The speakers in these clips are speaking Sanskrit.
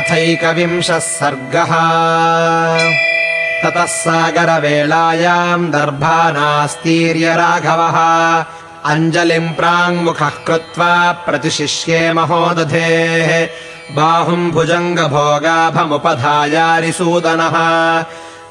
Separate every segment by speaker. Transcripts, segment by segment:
Speaker 1: अथैकविंशः सर्गः। ततः सागरवेलायाम् दर्भानास्तीर्य राघवः। अञ्जलिम् प्राङ्मुखः कृत्वा प्रतिशिष्ये महोदधेः। बाहुम् भुजङ्गभोगाभमुपधायारिसूदनः।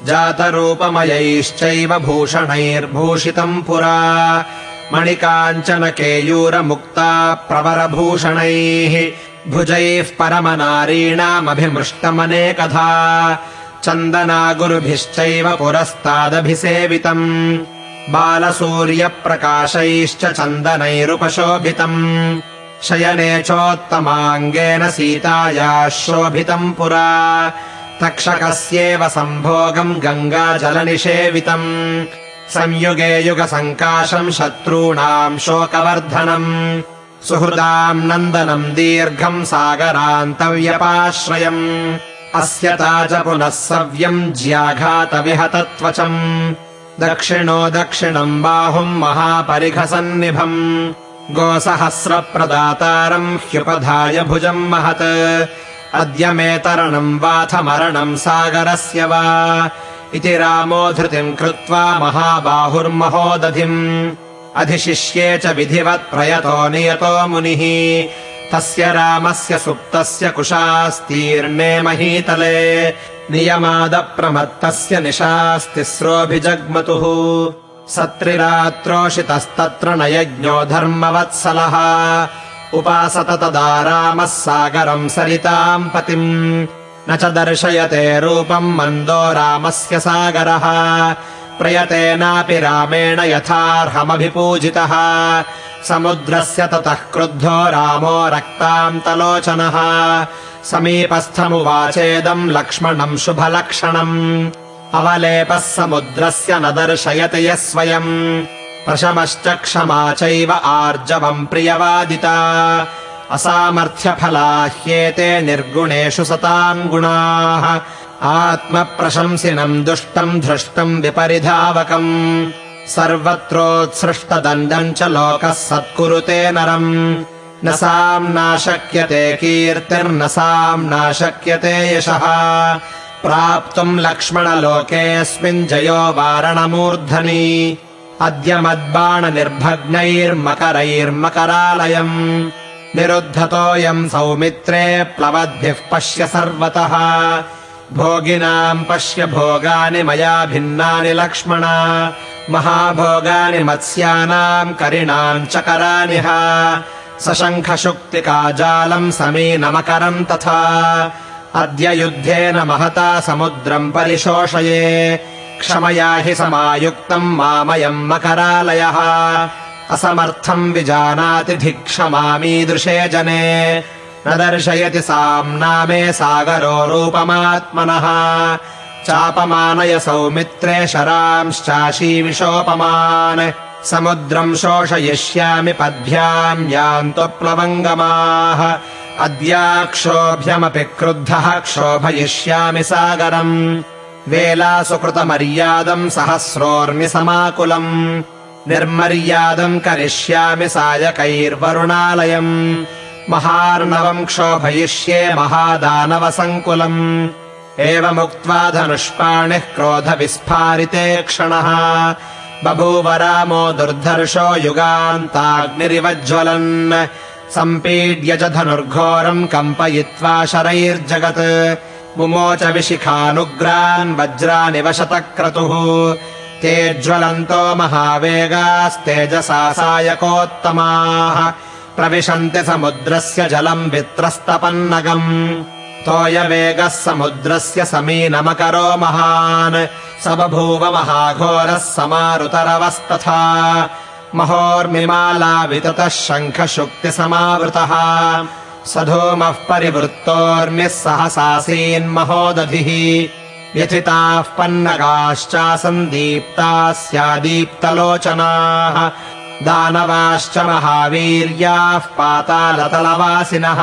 Speaker 1: जातरूपमयैश्चैव भूषणैर्भूषितम् पुरा। मणिकाञ्चनकेयूरमुक्ता प्रवरभूषणैः भुजैः परमनारीणामभिमृष्टमनेकधा चन्दनागुरुभिश्चैव पुरस्तादभिसेवितम्। बालसूर्यप्रकाशैश्च चन्दनैरुपशोभितम्। शयने चोत्तमाङ्गेन सीतायाः शोभितम् पुरा। तक्षकस्येव सम्भोगम् गङ्गाजलनिषेवितम्। संयुगे युगसङ्काशम् शत्रूणाम् शोकवर्धनम् सुहृदाम् नन्दनम् दीर्घम् सागरान्तव्यपाश्रयम्। अस्य ताज पुनः सव्यम् ज्याघातविहतत्वचम्। दक्षिणो दक्षिणम् बाहुम् महापरिघसन्निभम्। गोसहस्रप्रदातारम् ह्युपधाय भुजम् महत्। अद्य मे तरणम् वाथ मरणम् सागरस्य वा। इति रामो धृतिम् कृत्वा महाबाहुर्महोदधिम् अधिशिष्ये च विधिवत् प्रयतो नियतो मुनिः। तस्य रामस्य सुप्तस्य कुशास्तीर्णे महीतले। नियमादप्रमत्तस्य निशास्तिस्रोऽभिजग्मतुः सत्रिरात्रोषितस्तत्र न यज्ञो धर्मवत्सलः। उपासत तदा रामः सागरम् सरिताम् पतिम्। न च दर्शयते रूपम् मन्दो रामस्य सागरः प्रयतेनापि रामेण यथार्हमभिपूजितः। समुद्रस्य ततः क्रुद्धो रामो रक्तान्तलोचनः समीपस्थमुवाचेदम् लक्ष्मणम् शुभलक्षणम्। अवलेपः समुद्रस्य न दर्शयति यः स्वयम्। प्रशमश्च क्षमा चैव आर्जवम् प्रियवादिता। असामर्थ्यफला ह्येते निर्गुणेषु सताम् गुणाः आत्मप्रशंसिनम् दुष्टम् धृष्टम् विपरिधावकम् सर्वत्रोत्सृष्टदण्डम् च लोकः सत्कुरुते नरम्। न साम् नाशक्यते कीर्तिर्न साम् नाशक्यते यशः। प्राप्तुम् लक्ष्मणलोकेऽस्मिन् जयो वारणमूर्धनि। अद्य मद्बाणनिर्भग्नैर्मकरैर्मकरालयम्। निरुद्धतोऽयम् सौमित्रे प्लवद्भिः पश्य सर्वतः भोगिनाम् पश्य भोगानि मया भिन्नानि लक्ष्मण। महाभोगानि मत्स्यानाम् करिणाम् च करानिह सशङ्खशुक्तिकाजालम् समीनमकरम् तथा। अद्य युद्धेन महता समुद्रम् परिशोषये। क्षमया हि समायुक्तम् मामयम् मकरालयः। असमर्थम् विजानाति धिक्षमामीदृशे जने न दर्शयति साम्नामे सागरो रूपमात्मनः। चापमानय सौमित्रे शरांश्चाशीविशोपमान् समुद्रम् शोषयिष्यामि पद्भ्याम् यान्त्वप्लवङ्गमाः अद्याक्षोभ्यमपि क्रुद्धः क्षोभयिष्यामि सागरम्। वेलासुकृतमर्यादम् सहस्रोर्मिसमाकुलम् निर्मर्यादम् करिष्यामि सायकैर्वरुणालयम् महार्णवम् क्षोभयिष्ये महादानवसङ्कुलम्। एवमुक्त्वा धनुष्पाणिः क्रोधविस्फारिते क्षणः। बभूव रामो दुर्धर्षो युगान्ताग्निरिवज्ज्वलन्। सम्पीड्य च धनुर्घोरम् कम्पयित्वा शरैर्जगत्। मुमोच विशिखानुग्रान् वज्रानिव शतक्रतुः। ते ज्वलन्तो महावेगास्तेजसा सायकोत्तमाः प्रविशन्ति समुद्रस्य जलम् वित्रस्तपन्नगम्। तोयवेगः समुद्रस्य समीनमकरो महान्। स बभूव महाघोरः समारुतरवस्तथा। महोर्मिमालाविततः शङ्खशुक्तिसमावृतः। स धूमः परिवृत्तोर्मिः सहसासीन्महोदधिः व्यथिताः पन्नगाश्चासन् दीप्ताः स्यादीप्तलोचनाः दानवाश्च महावीर्याः पातालतलवासिनः।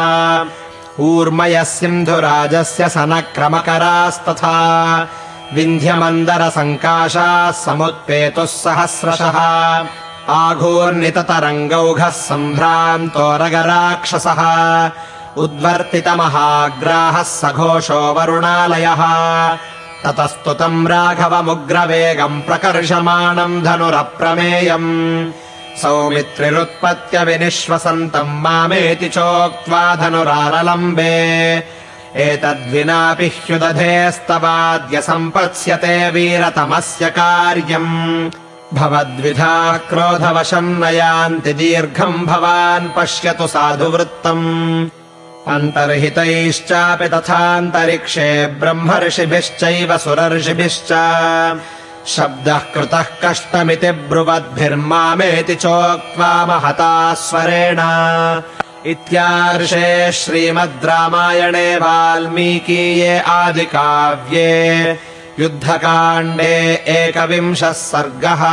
Speaker 1: ऊर्मयः सिन्धुराजस्य सनक्रमकरास्तथा। विन्ध्यमन्दरसङ्काशाः समुत्पेतुः सहस्रशः। आघूर्णिततरङ्गौघः सम्भ्रान्तोरगराक्षसः। उद्वर्तितमहाग्राहः सघोषो वरुणालयः। ततस्तु तम् राघवमुग्रवेगम् प्रकर्षमाणम् धनुरप्रमेयम् सौमित्रिरुत्पत्त्यविनिश्वसन्तम् मामेति चोक्त्वा धनुरारलम्बे। एतद्विनापि ह्युदधेस्तवाद्य सम्पत्स्यते वीरतमस्य कार्यम्। भवद्विधा क्रोधवशम् न यान्ति दीर्घम् भवान् पश्यतु साधुवृत्तम्। अन्तर्हितैश्चापि तथान्तरिक्षे ब्रह्मर्षिभिश्चैव सुरर्षिभिश्च शब्दः कृतः कष्टमिति ब्रुवद्भिर्मामेति चोक्त्वा महता स्वरेण। इत्यार्षे श्रीमद् रामायणे वाल्मीकीये आदिकाव्ये युद्धकाण्डे एकविंशः सर्गः